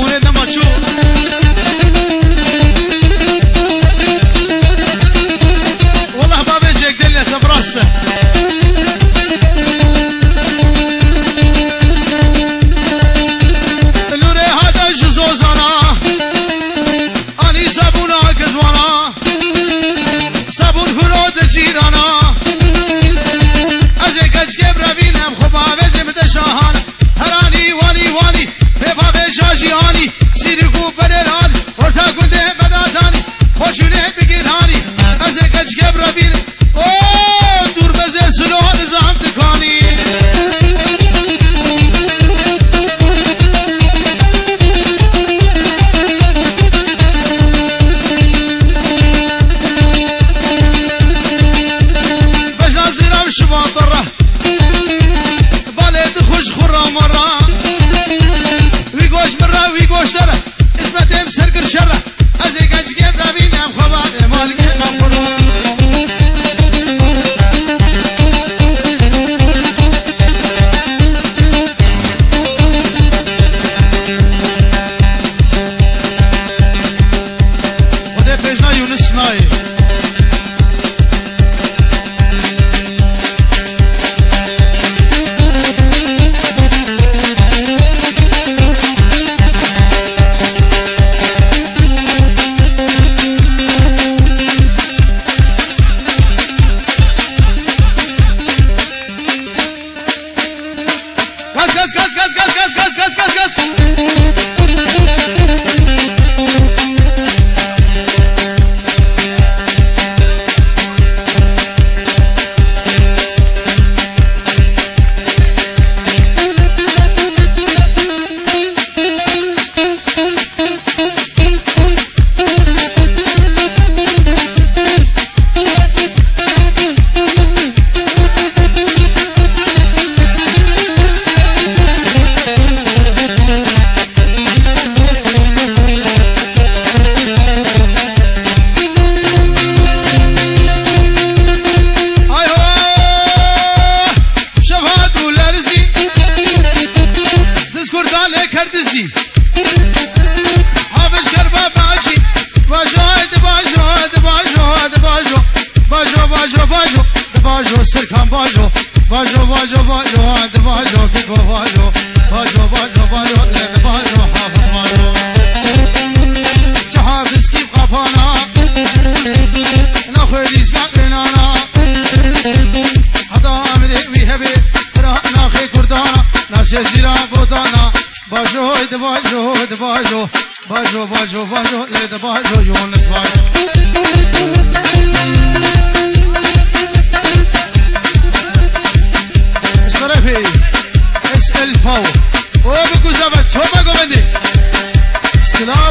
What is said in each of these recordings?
Uredna maçu Jorge Oni. bajo de bajo bajo bajo bajo de bajo Yunus bajo الشرفي اسال فو وبكو زفت توبا قومدي سلام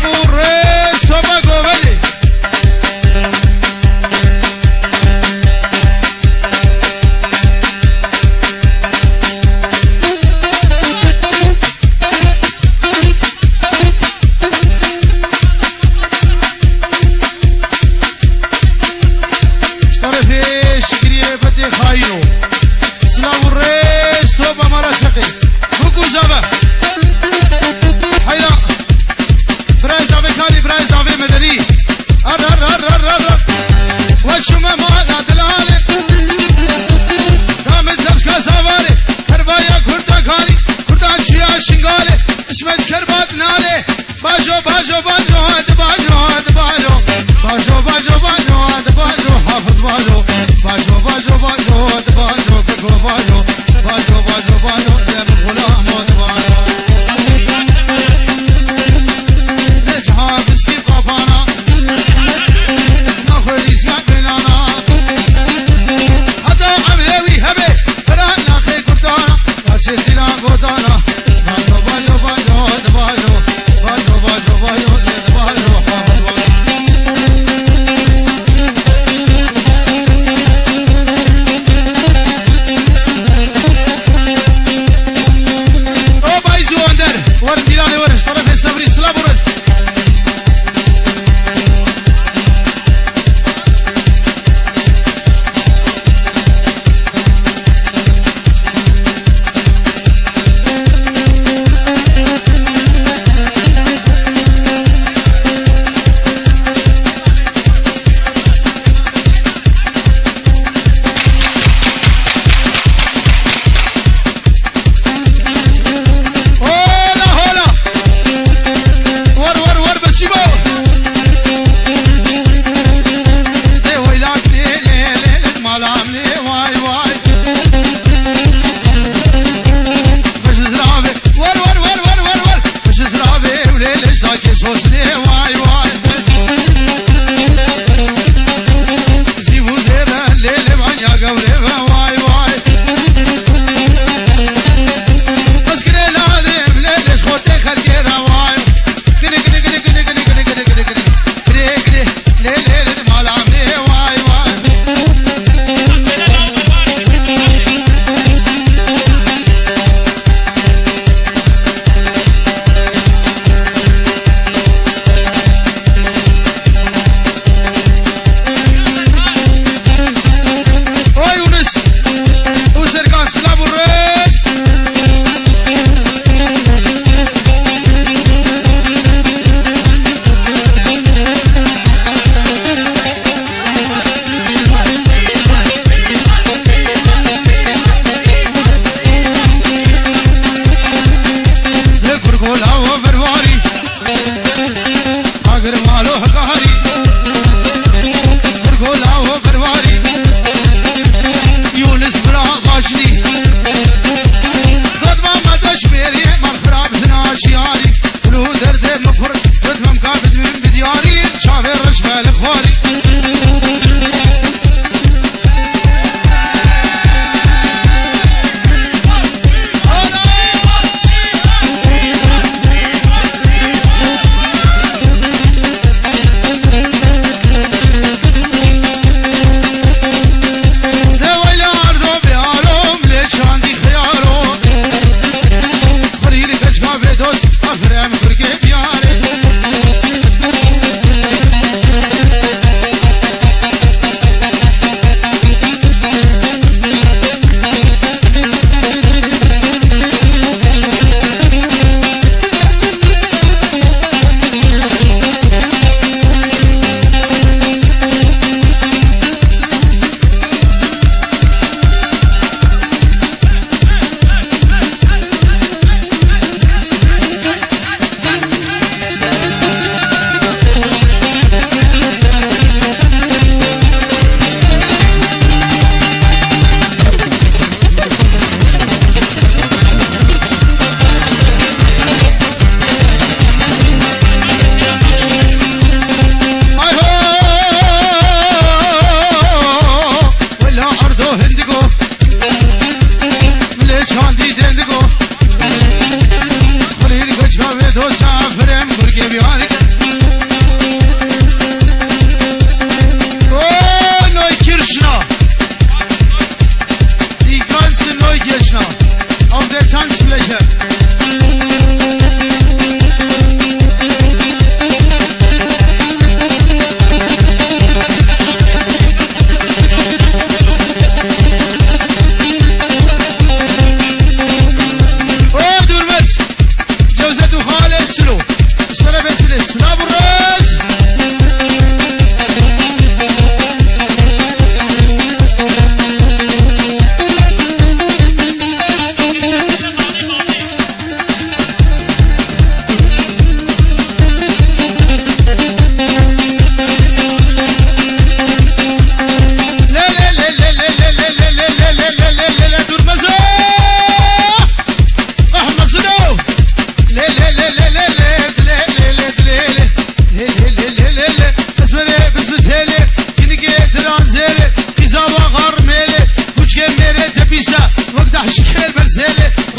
العريسة وقدح شكل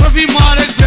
ربي مارك